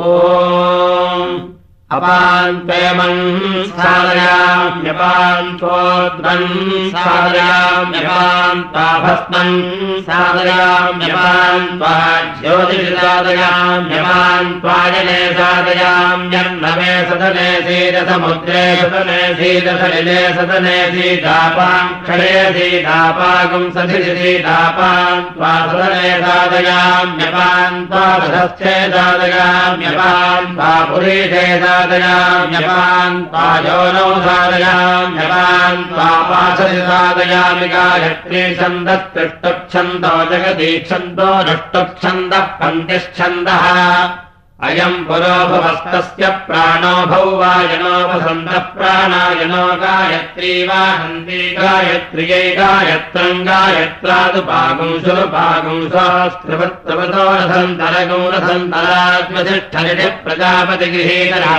Oh. साधयाम्यपान्त्वोद्वन् साधयाम्यपान्त्वाभस्मन् साधयाम्यपान्त्वा ज्योतिषि साधयाम्यपान्त्वाजने साधयाम्यन्नमे सदने सीदसमुद्रे सदने सीदसलिले सदने सीतापाक्षणे सीतापाकम् सधिरि सीतापान्त्वा सदने साधयाम्यपान्त्वा सधस्थे साधयाम्यपान्त्वा पुरीशे साधयाम्यपान् पापासति साधयामि गायत्री छन्दस्तिष्टुच्छन्दो जगदीच्छन्दो नष्टुच्छन्दः पन्तिश्छन्दः अयम् पुरोभवस्तस्य प्राणो भौ वायनोपसन्तः प्राणायनो गायत्री वा हन्ती गायत्र्यै गायत्रम् गायत्रादुपागुंसुपागुंसास्त्रवत्त्रवतो रसन्तरगौ रसन्तरात्मतिष्ठनिति प्रजापतिगृहीतरा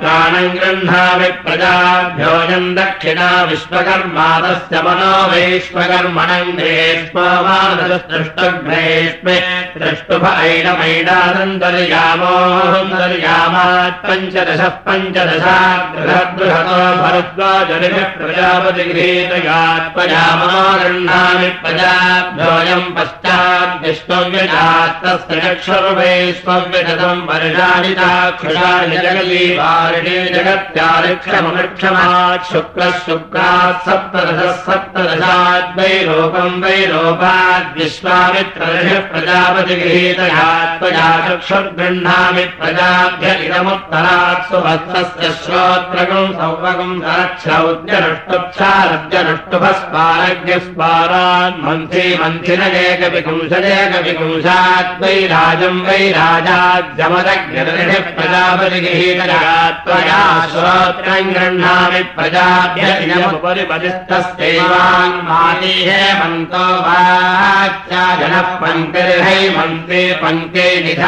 प्राणम् गृह्णामि प्रजाभ्योऽयम् दक्षिणा विश्वकर्मादस्य मनो वैश्वकर्मणम् ग्रेष्मवादृष्टग्रेष्मे द्रष्टुभ ऐडमैडा न्तर्यामोऽहन्तर्यामात् पञ्चदशः पञ्चदशाग्रहबृहतो भरद्वाजनिः प्रजापतिगृहीतयात्पयामो गृह्णामि प्रजाभ्योऽयम् पश्चाद्विष्णव्यजास्तस्य चक्षुर्वैष्णव्यजतम् वर्षाणिताक्षुषाणि जगलीवारिणे जगत्यारिक्षमक्षमात् शुक्लः शुक्रात् सप्तदशः सप्तदशात् वैरोपम् वैरोपाद्विश्वामित्रदशः प्रजापतिगृहीतयात्पया चक्षुर्गृह्णामि प्रजाभ्य इदमुत्तरात् सुभक्तस्य श्रोत्रगम् सौभगम् सरक्षौद्यनुष्टुप्सारद्यनुष्टुभस्पारज्ञस्पारान्मन्थि मन्थिनगेकविपुंसदेकविपुंसाद्वै राजम् वै राजाद्यमदग्निः श्रोत्रम् गृह्णामि प्रजाभ्य मन्तो वाच्या जनः पङ्क्तिर्है मन्त्रे निधा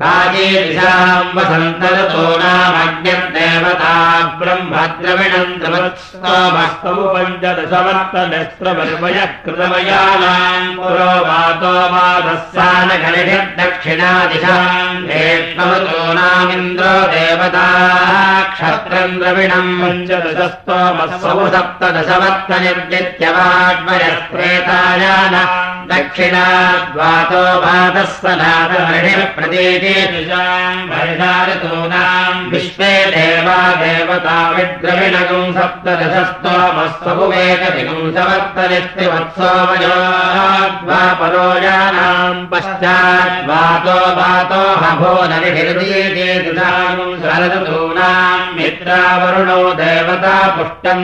राजेशाम् वसन्तरतो नामज्ञदेवता ब्रह्मद्रविणम् द्रवत्स्तमस्तौ पञ्चदशवर्तनस्त्रवर्मयः कृतमयानाम् पुरो वातो वादस्यानगणिर्दक्षिणादिशाम् हेत्वतो नामिन्द्रो देवता क्षत्रम् द्रविणम् पञ्चदशस्तोमस्तौ सप्तदशवर्तनिर्दित्यवाड्मयस्त्रेतायान दक्षिणाद्वातो वादः सनातमणिप्रतीतीनाम् विश्वे देवा देवता विद्रविणगुम् सप्तदशस्तोमस्तुवेकविगुंसवत्तरिस्त्रिवत्सोमयोद्वापरोजानाम् पश्चाद्वातो वातो हभो नरिभिर्दीतीनाम् शरदूनाम् मित्रावरुणो देवता पुष्टम्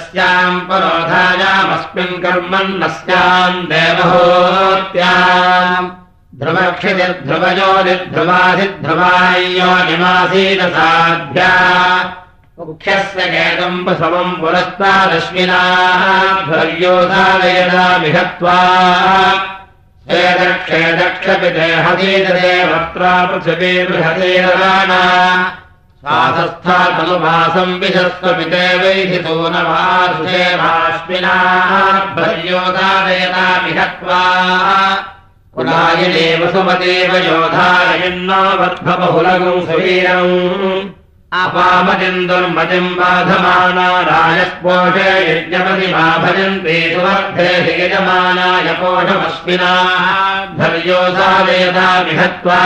स्यामाशिष्यस्याम् परोधायामस्मिन् कर्मन्नस्याम् देवहोत्याम्। ध्रुवक्षितिर्ध्रुवयो निर्ध्रुवाधिध्रुवाय्यो निमासीदसाध्या मुख्यस्य केतम् समम् पुरस्तादश्विनाः ध्वर्योदालयदामिहत्वा क्षेदक्षेदक्षपिते हतीतदेवत्रा स्वासस्थातनुभासम् विशस्वपिते वैधितो न वासुषेवाश्विनाः भर्योदादयतामिहत्वा। कुलायिने वसुमदेव योधारयन्नो बद्धबहुलगम् सुवीरम्। अपामतिम् दुर्मतिम् बाधमाना राजस्पोषे यज्ञपतिमा भजन्ते सुवर्धे यजमानाय पोषमस्मिनाः। धर्योदादयतामिहत्वा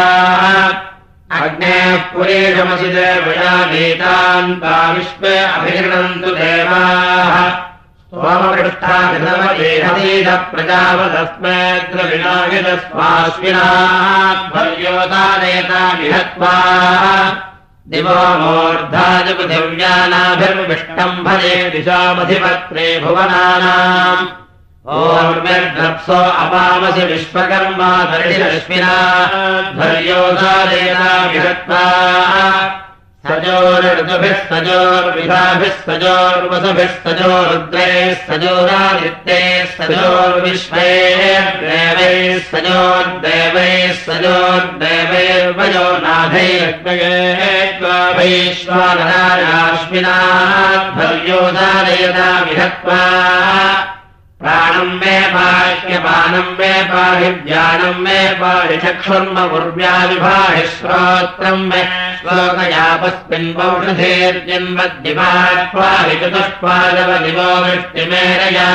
अग्नेः पुरेशमसि देवया गीतान्ता विश्वे अभिगृणन्तु देवाः। सोमपृष्ठाभिधमदेहदीध प्रजापदस्मेऽद्रविनागितस्वाश्विनाध्वर्योतानेता विहत्वा दिवो मूर्धाय पृथिव्यानाभिर्विष्टम् भजे दिशामधिपत्रे भुवनानाम् ओर्मिर्धप्सो अपामसि विश्वकर्मा धर्योधारेता विहत्वा सजोर्दुभिः सजोर्विधाभिः सजोर्वसुभिः सजोरुद्रैः सजोरादित्यैः सजोर्विश्वे देवैः सजोर्देवैः सजोर्देवैर्वयो नाथैर्वैश्वानराश्विनाध्वर्योधारयता विहत्वा प्राणम् मे पाह्यपानम् मे पाहि ज्ञानम् मे पाहि चक्षुर्ममुर्व्याविभाहि श्रोत्रम् मे श्लोकयापस्मिन् पौषधेर्जन्मद्दिवाक्वाहि चतुष्पादवदिवो वृष्टिमेरया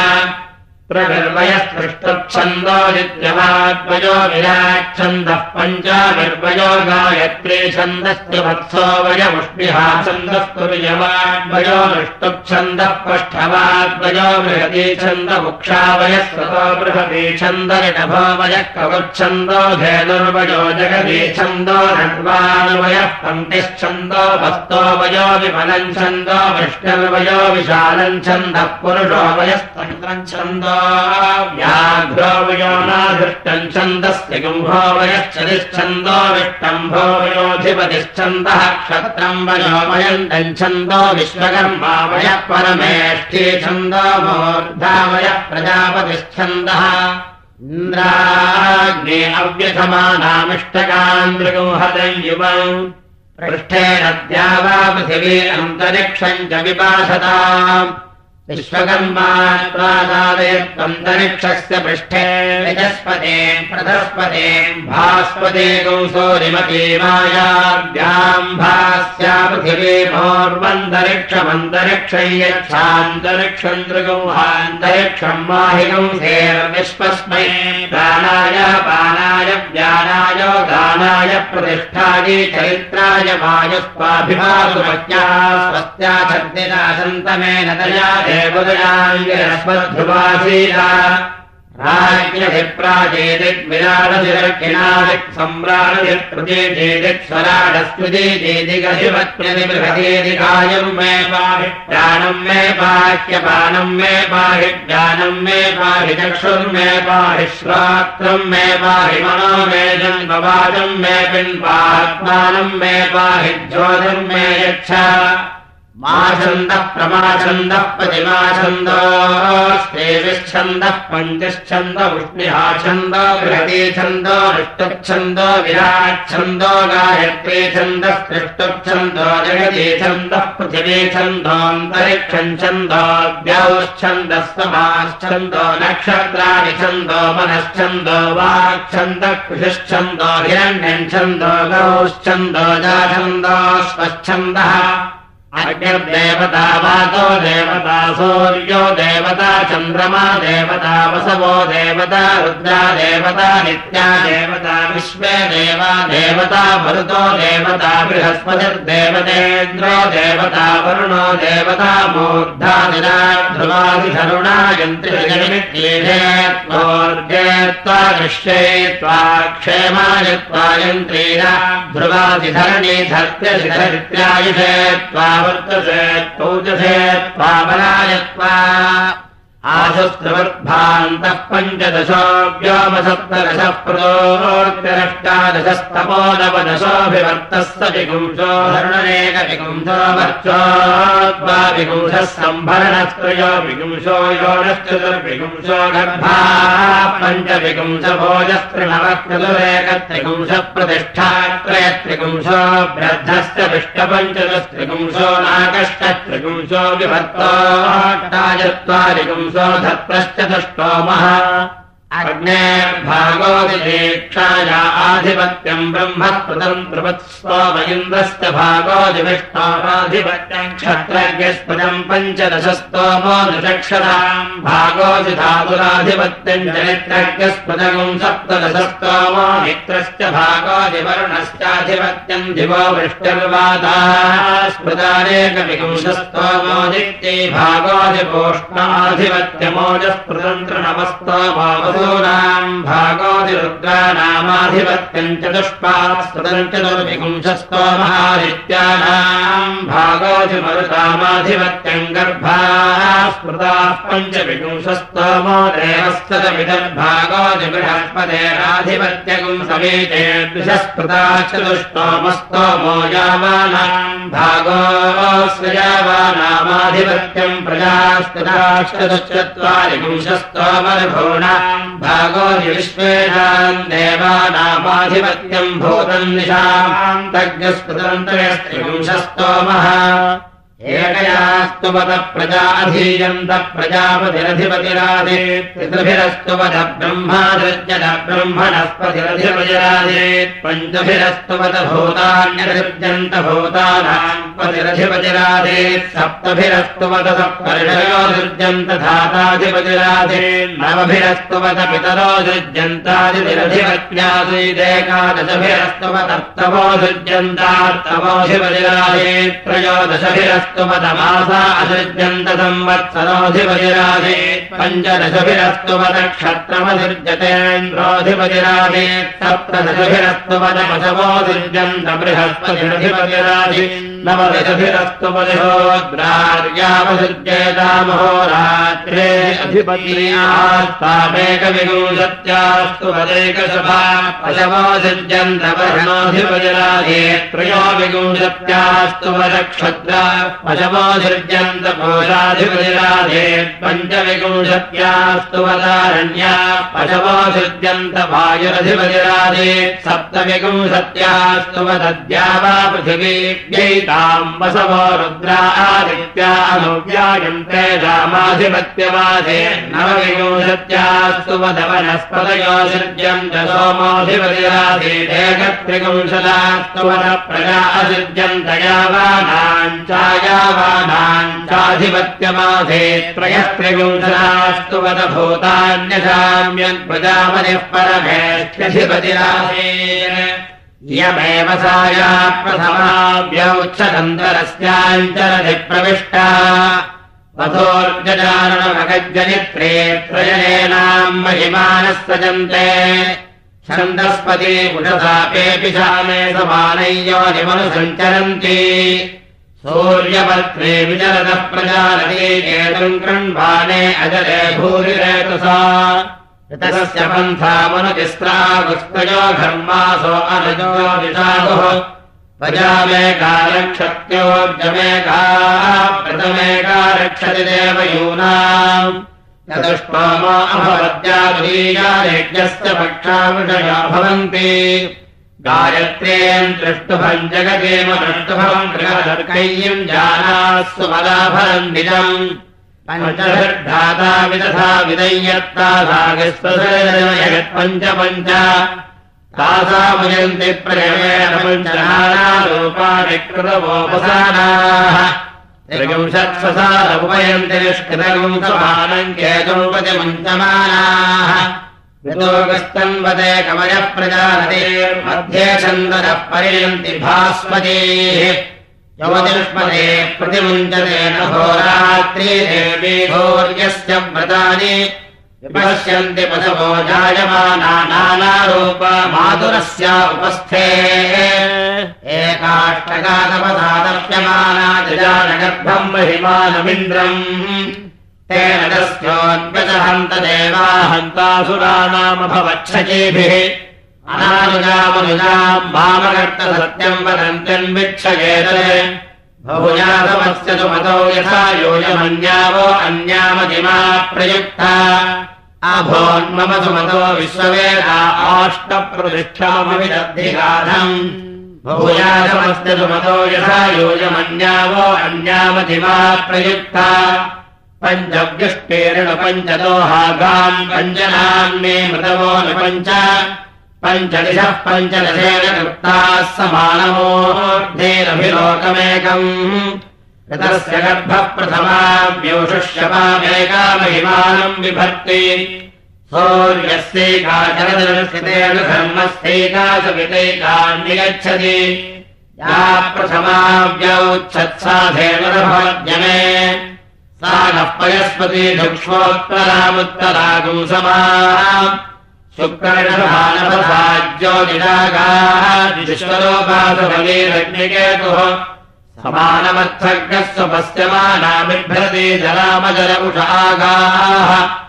प्रगर्वयस्पृष्टच्छन्दो नित्यवाद्वयो विराच्छन्दः पञ्चामिर्वयो गायत्री छन्दस्तु वत्सो वयमुष्मिहा छन्दस्तु विजवाद्वयो नृष्टुच्छन्दः पष्ठवाद्वयो बृहती छन्द मुक्षावयस्वतो बृहती छन्दरिणभो वयः कवच्छन्दो धेनुर्वयो जगती छन्दो नड्वानुवयः पङ्क्तिश्छन्दो वस्तो वयो विमलम् छन्दो विष्णुर्वयो विशालम् छन्दः पुरुषो वयस्तन्त्रम् छन्दो नाधृष्टम् छन्दस्य गुम्भो वयश्चदिच्छन्दो विष्टम्भो वयोधिपतिश्छन्दः क्षत्रम् वयोमयन्तम् छन्दो विश्वकर्मा वयः परमेष्ठी छन्दो मूर्धा वयः प्रजापतिश्छन्दः इन्द्राग्ने युवम् पृष्ठेन द्यावा पृथिवी अन्तरिक्षम् च विपासताम् विश्वकर्मात्वादालयत्वन्तरिक्षस्य पृष्ठे यजस्पते प्रधस्पते भास्पते कौसोरिमतीमायाभ्याम् भास्या पृथिवी भोर्वन्तरिक्षमन्तरिक्षम् यच्छान्तरिक्षम् दृगौहान्तरिक्षम् माहिकंसेर्विश्वस्मै प्राणाय पानाय ज्ञानाय दानाय प्रतिष्ठायै चरित्राय वायुस्वाभिभासुमज्ञा स्वस्त्या छद्दिना सन्तमेन दया स्वराडस्मृति जेदिगधिपत्यनिबृहदेदिकायम् मे पाहि प्राणम् मे पाह्यपानम् मे पाहि ज्ञानम् मे पाहि चक्षुर्मे पाहि श्रोत्रम् मे पाहि मनो मे जन्मवाचम् मे पिन्वात्मानम् मे पाहि ज्योतिर्मे यच्छ माछन्दः प्रमाछन्दः प्रतिमाछन्दोस्तेविच्छन्दः पञ्चच्छन्द उष्णिहाछन्द बृहती छन्द विष्टुच्छन्द विराच्छन्दो गायत्री छन्दः सृष्टुच्छन्दो जगती छन्दः पृथिवी छन्दोऽन्तरिक्षम् छन्दोऽद्यौश्छन्दः समाश्छन्दो नक्षत्राणि छन्दो मनश्छन्दो वाक्छन्दः कृषिश्छन्दो हिरण्यम् छन्दो गौश्छन्दो जाछन्दो स्वच्छन्दः अग्निर्देवता वातो देवता सूर्यो देवता चन्द्रमा देवता वसवो देवता रुद्रा देवता नित्या देवता विश्वे देवा देवता मरुतो देवता बृहस्पतिर्देवतेन्द्रो देवता वरुणो देवता मूर्धा ध्रुवादिधरुणा यन्त्रित्वा दृश्ये त्वा क्षेमाय त्वा यन्त्रेण ध्रुवादिधरणी धर्त्यधिधरित्यायुषे त्वा वर्तसे पौजसे त्वा। बलायत्वा आशुस्त्रवद्भान्तः पञ्चदशो व्योमसप्तदशः प्रदोत्यरष्टादशस्तपो नवदशोऽभिवर्तः सपिगुंशो धरुणनेकपिगुंशो वर्चोद्वापिगुंशः सम्भरणस्त्रयो विगुंशो योनश्चतुर्विगुंशो गर्भाः क्रतुरेकत्रिगुंशः प्रतिष्ठात्रयत्रिगुंशो ब्रद्धस्य पिष्टपञ्चदस्त्रिगुंशो नाकष्टत्रिगुंशो विभर्तोष्टाचत्वारिगुंशो धत्प्रश्च दष्टोमः अग्नेर्भागोदिक्षाया आधिपत्यम् ब्रह्मस्पदम् त्रिवत्स्वम इन्द्रस्य भागोदिविष्टाधिपत्यम् क्षत्रज्ञस्पदम् पञ्चदशस्तोमो द्विचक्षराम् भागोदिधातुराधिपत्यम् चरित्रज्ञस्पदगम् सप्तदशस्तोमो मित्रस्य भागोदिवर्णश्चाधिपत्यम् दिवो वृष्टिर्वादास्पदानेकविपुंशस्तोमो नित्यै भागोदिपोष्णाधिपत्यमोजस्पृतन्त्रनमस्तोमो भागोदिरुद्राणामाधिपत्यम् चतुष्पास्तम् चतुर्विपुंशस्तोमहादित्यानाम् भागोदिमरुतामाधिपत्यम् गर्भाः स्मृताः पञ्चविपुंशस्तोमो देवस्तदमिदर्भागोदिबृहस्पतेराधिपत्यगुम् समेते द्विषस्पृता चतुष्टोमस्तोमो यावानाम् भागोऽस्य यावानामाधिपत्यम् प्रजास्तदाश्चतुश्चत्वारिपुंशस्तोमर्भूणाम् भागोदि विश्वेषाम् देवानामाधिपत्यम् भूतम् निशाम् तज्ञस्पृतन्तयस्त्रिपुंशस्तोमः एकयास्तुवत प्रजा अधीयन्त प्रजापतिरधिपतिराधेत् पितृभिरस्तुवत ब्रह्मादृज्यत ब्रह्मणस्पतिरधिपतिराधेत् पञ्चभिरस्तुवत भूतान्यसृज्यन्त भूतानाम् पतिरधिपतिराधेत् सप्तभिरस्तुवत सप्तर्षयो सृज्यन्त धाताधिपतिराधेत् नवभिरस्तुवत पितरो सृज्यन्तादितिरधिपत्न्यासीदेकादशभिरस्तुवतर्तवो सृज्यन्तार्तवोऽधिपतिराधेत् त्रयोदशभिरस्त स्तुमतमासा असृज्यन्त संवत्सरोऽधिपतिराधे पञ्चदशभिरस्तुमत क्षत्रमसृज्यतेन्द्रोऽधिपतिराधे सप्तदशभिरस्तुमत पशवोऽसृज्यन्त बृहस्पतिरधिपतिराधि निजभिरस्तु बलिहोद्रार्यावसृज्येतामहोरात्रे अधिपत्यास्तामेकविंशत्यास्तु पदैकसभा पशवोऽसृज्यन्तवहनोऽधिपजराधे त्रयो विंशत्यास्तु वदारण्या पशवोऽसृज्यन्त भायुरधिपजराधे वदद्या वा रुद्रा आदित्या अनुव्यायन्ते रामाधिपत्यवाधे नवविंशत्यास्तु वद वनस्पतयो सृज्यन्त सोमोऽधिपतिराधे एकत्रिविंशदास्तु वद प्रजा चाधिपत्यमाधे त्रयस्त्रिविंशदास्तु वद भूतान्यसाम्यन् प्रजापतिः परमेष्ठ्यधिपतिराधे साया प्रथमाव्यौच्छदन्तरस्याञ्चरति प्रविष्टा वधोर्जजानमगज्जनित्रे त्रयनेनाम् महिमानः सजन्ते छन्दस्पति उषसापेऽपि शामे समानय्यो निमनुसञ्चरन्ति। सूर्यपत्रे विचरतः प्रजालते केतुम् कृण्वाणे अजरे भूरिरेतसा ऋतस्य पन्थामनुतिस्रागुस्तयो घर्मासो अनुजो विषागुः प्रजामेका रक्षत्योर्जमेका प्रथमेका रक्षति देवयूनाम् चतुष्टोमो अभवद्यादुलीयायज्ञस्य पक्षाविषया भवन्ति। गायत्र्येम् दृष्टुभम् जगदेव दृष्टुभम् गृहदर्कय्यम् जानास्सु मदाफलम् निजम् पञ्चभिर्धाता विदधा विदय्यत्ता पञ्च पञ्च तासामुयन्ति प्रेमेण पञ्चनारूपाणि कृतवोपसानाः त्रिविंशत्ससारमुपयन्ति निष्कृतगुंसमानम् केतुपति मुञ्चमानाः ऋतोगस्तन्वते कमयः प्रजानतेर्मध्ये छन्दनः परियन्ति भास्मतीः यवतिष्मते प्रतिमुञ्चते न होरात्रिदेवी भोर्यस्य व्रतानि विपश्यन्ति पशवो जायमाना नानारूप माधुरस्य उपस्थे। एकाष्टकातपदादप्यमाना जजानगर्भम् महिमानमिन्द्रम्। तेन तस्योन्वचहन्त देवा हन्तासुराणामभवच्छकेभिः अनानुजामनुजाम् वामकर्तसत्यम् वदन्त्यन्विक्षयेत बहुजातमस्य तु मतो यथा योजमन्यावो अन्यामतिमा प्रयुक्ता। अभोन्मम तु मतो विश्ववेदा आष्टप्रतिष्ठामविदधिगाधम् बहुजातमस्य तु मतो यथा योजमन्यावो अन्यामतिमा प्रयुक्ता। पञ्चव्युष्टेरण पञ्चदोहागाम् पञ्चनाम्ने मृतवो न पञ्च पञ्चदिशः पञ्चदशेन कृताः समानमोऽर्धेरभिलोकमेकम् ऋतस्य गर्भः प्रथमा व्योषुष्यपामेकामहिमानम् विभक्ति। सौर्यस्यैकाचरदर्शितेन धर्मस्थैका सवितैकान्निगच्छति या प्रथमा व्यौच्छत्साधेनभवद्यमे सा नः पयस्पति दुक्ष्मोत्तरामुत्तरागुम् सुकर्णभानपसाज्योगिरागाश्वरोपासुबलीरग्निकेतुः समानमर्थज्ञः स्वपश्यमाना बिभ्रति जलामजर उष आगाः।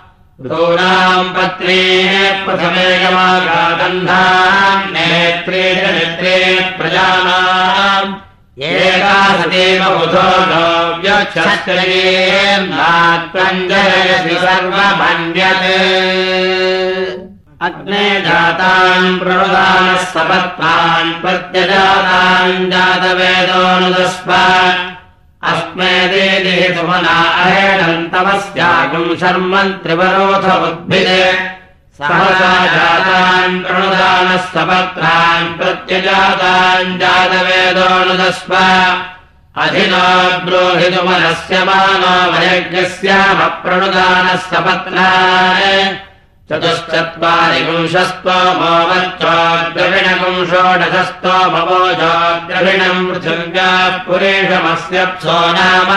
ऋतूनाम् पत्नीः प्रथमेयमागादन्धाम् नेत्रे च नेत्रे प्रजानाम्। एकासदेव बुधो नव्यक्षत्रेर्नात्रम् सर्वमन्यत् अग्ने जातान् प्रणुदानः सपत्नान् प्रत्यजातान् जातवेदोऽनुदस्व अस्मे देदेः सुमना अहेणन्तमस्यागुम् शर्मन् त्रिवरोध उद्भिदे। सहसा जातान् प्रणुदानः सपत्रान् प्रत्यजातान् जातवेदोऽनुदस्व अधिना ब्रोहितुमनस्य मानो वयज्ञस्यामप्रणुदानः सपत्नान् चतुश्चत्वारिपुंशस्तोमो वच्चोद्रविणपुंषोडशस्तोमवोचोद्रविणम् पृथिव्याः पुरेशमस्यप्सो नाम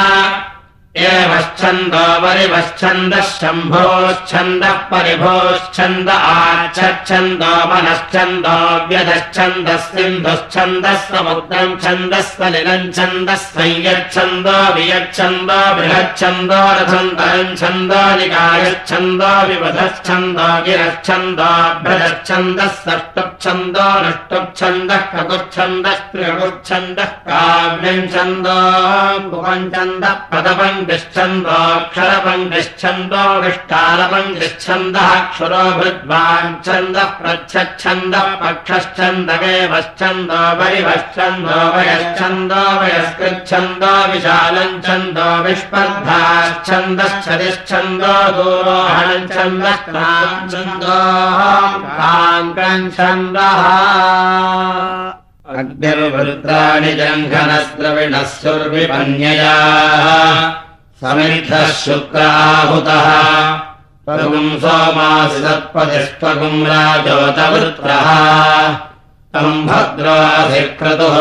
एवश्छन्दो परिवश्छन्दः शम्भोश्छन्दः परिभोश्छन्द आच्छन्दो मनश्छन्दो व्यधश्छन्दः सिन्धुश्छन्दः समुद्रम् छन्दः लिलम् छन्दः संयच्छन्दो वियच्छन्दो बृहच्छन्दो रथन्तरम् छन्दो निकायच्छन्दो विवधच्छन्दो गिरच्छन्दो भ्रजच्छन्दः षष्टुच्छन्दो नष्टुच्छन्दः ककुच्छन्दः त्रिगुच्छन्दः काव्यम् छन्दो कुपञ्छन्दः पदपम् न्दोऽक्षरपङ्गच्छन्दो विष्टालपङ्गच्छन्दः क्षुरो भृद्वाञ्छन्दः प्रच्छन्दः पक्षश्चन्दवेवश्चन्दो वरिवश्चन्दो वयश्चन्दो वयस्कृच्छन्दो विशालम् छन्दो विस्पर्धाश्चन्दश्चदिश्चन्दो दूरोहणम् छन्दः छन्दो छन्दः अग्निर्वृत्राणि जङ्घनस्रविणः सुर्विपन्यया समिद्धः शुक्राहुतः पगुम् सोमासि सत्पतिष्पगुम् राजोतवृत्रः तम् भद्राधिक्रतुः।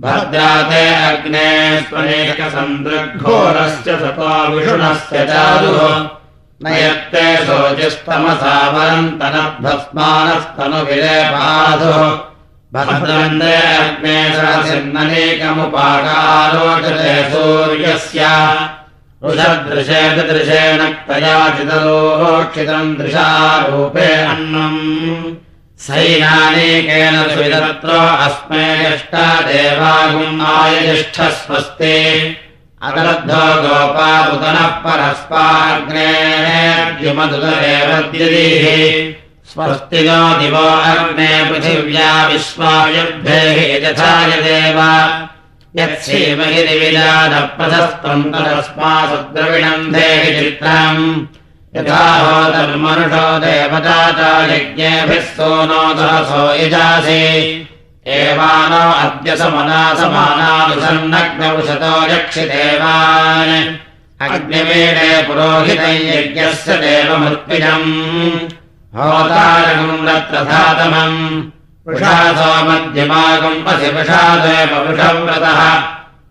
भद्राते अग्ने स्वनेकसन्दृग्घोरस्य सतो विषुणस्य चारुः। न यत्ते शोचिस्तमसावरन्तनभस्मानस्तनुविलेपाधुः भद्रन्दे अग्ने सरसिन्ननेकमुपाकारोचते सूर्यस्य। रुषदृशेदृशेण क्तयाचितलोक्षितम् दृशारूपे अन्नम्। सैनानेकेन सुविदत्रो अस्मे यष्टा देवागुम् आयजिष्ठः स्वस्ति अगरद्धो गोपादुतनः परस्पाग्नेर्युमदुतरेव द्यदीः। स्वस्तिनो दिवो अग्ने पृथिव्या विश्वायुद्धेः यथाय देव यत्सीमहि दिविजानप्रशस्तम् तदस्मासु द्रविणम् देहि चित्रम्। यथा होतर्मनुषो देवता च यज्ञेभिः सोनो यजासि। एवानो अद्य समना समानानुसन्नग्नौषतो यक्षिदेवान्। अग्निवीणे पुरोहितम् यज्ञस्य देवमृत्विजम् होतारकम् रत्रधातमम् वृषासो मध्यमागम् असि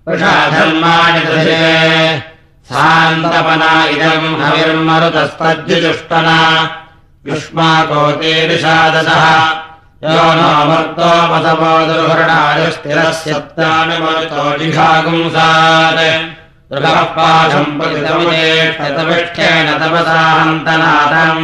वृषाधर्माणि दृशे सान्तपना इदम् हविर्मरुतस्तद्युजुष्टना। युष्माकोतीर्षादशः यो नोमर्तो मसवो दुर्हरणायुस्थिरस्यत्तानुमरुतो जिघागुंसात् दृढः पाशम् प्रतितमुदेष्टतविष्ठेन तपसा हन्तनाथम्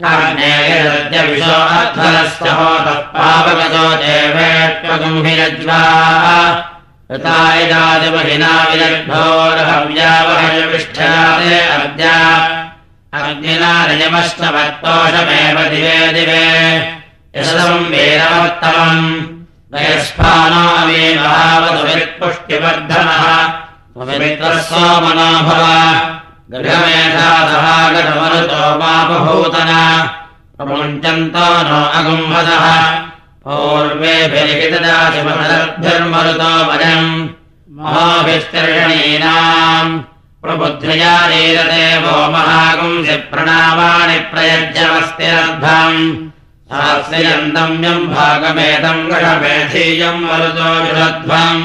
त्वगुम् होतृनामस्याय ज्येष्ठः विशोऽध्वरश्च होतः पावगतो देवेत्मगुम्भिरज्वा ऋतायदादिमहिना विदग्भोर्हव्यावहयविष्ठयाते अद्या अग्निना रजमश्च दिवे दिवे। यशदम् वीरवत्तमम्। नयस्फानामे महावधुवित्पुष्टिवर्धनः सोमनो भव गृहमेधातः मापभूतना प्रमुञ्चन्तो नो अगुम्भदः पूर्वेभिर्हितदाशिमरुतो वयम् महाभिस्तर्षणीनाम् प्रबुद्ध्या नीरते वो महागुंसि प्रणामाणि प्रयज्यमस्त्यर्थम् शास्त्रियन्तम्यम् भागमेतम् गणमेधीयम् मरुतो विरध्वम्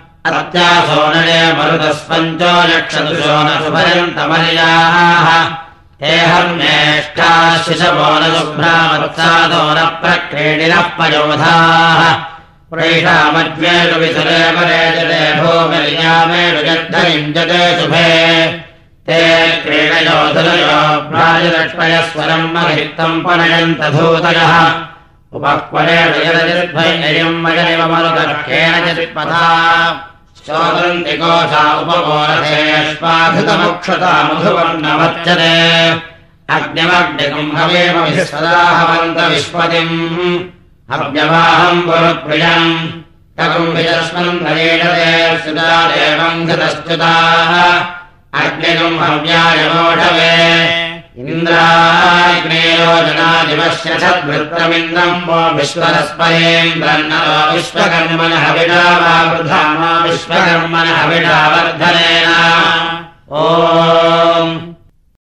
अत्यासो नरे मरुतस्पञ्चो लक्षदुशो न सुभयन्तमर्याः हे हर्मेष्ठाः शिशवो न शुभ्रामत्सादो न प्रक्रीडिनः पयोधाः प्रेषामज्ञेषु विसुरेव रेजते भूमिर्यामेषु जद्धरिञ्जते शुभे। ते क्रीडयोधुलयो प्राजलक्ष्मयस्वरम् महित्तम् पनयन्तधूतयः उपक्वरेण यदजिद्भयम् मयमिव मरुदर्केण चित्पथा उपगोरथेष्वाधितमुक्षता मधुवर्णवच्यते अग्निमग्निकम् हवेम सदाहवन्त विश्वतिम् हव्यवाहम् पुरप्रियम् तकुम् विजस्मन् नरेणते सुता देवम् घृतस्तुताः अग्निकम् हव्याय मोढवे इन्द्राग्नेयोजनादिवस्य सद्वृत्तमिन्द्रम् वो विश्वरस्परेन्द्रन्नरो विश्वकर्मणः विडा वा वृथा मा विश्वकर्मणः विडावर्धनेन। ओ